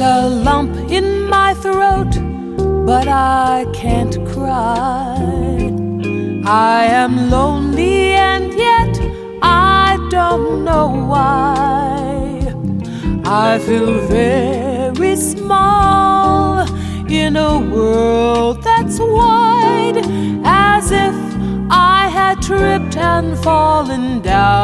a lump in my throat, but I can't cry. I am lonely and yet I don't know why. I feel very small in a world that's wide, as if I had tripped and fallen down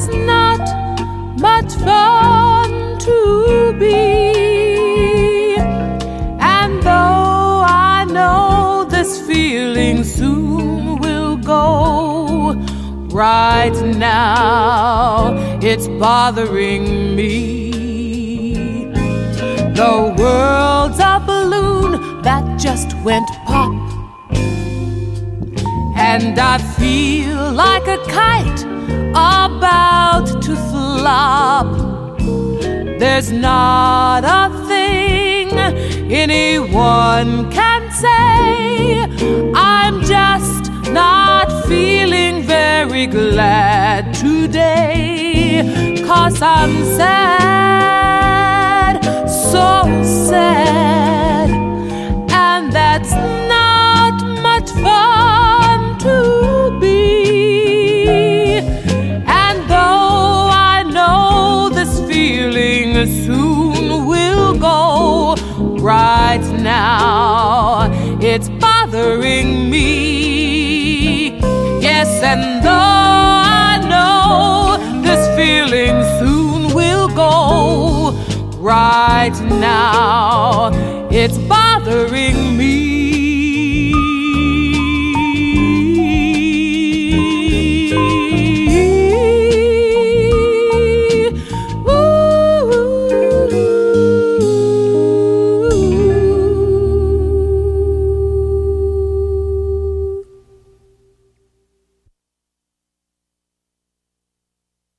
that's not much fun to be. And though I know this feeling soon will go, right now it's bothering me. The world's a balloon that just went pop. And I feel like a kite There's not a thing anyone can say. I'm just not feeling very glad today. Cause I'm sad, feeling soon will go, right now it's bothering me. Yes, and though I know this feeling soon will go, right now it's bothering me.